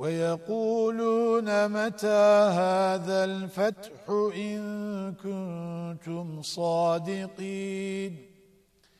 ويقولون متى هذا الفتح إن كنتم صادقين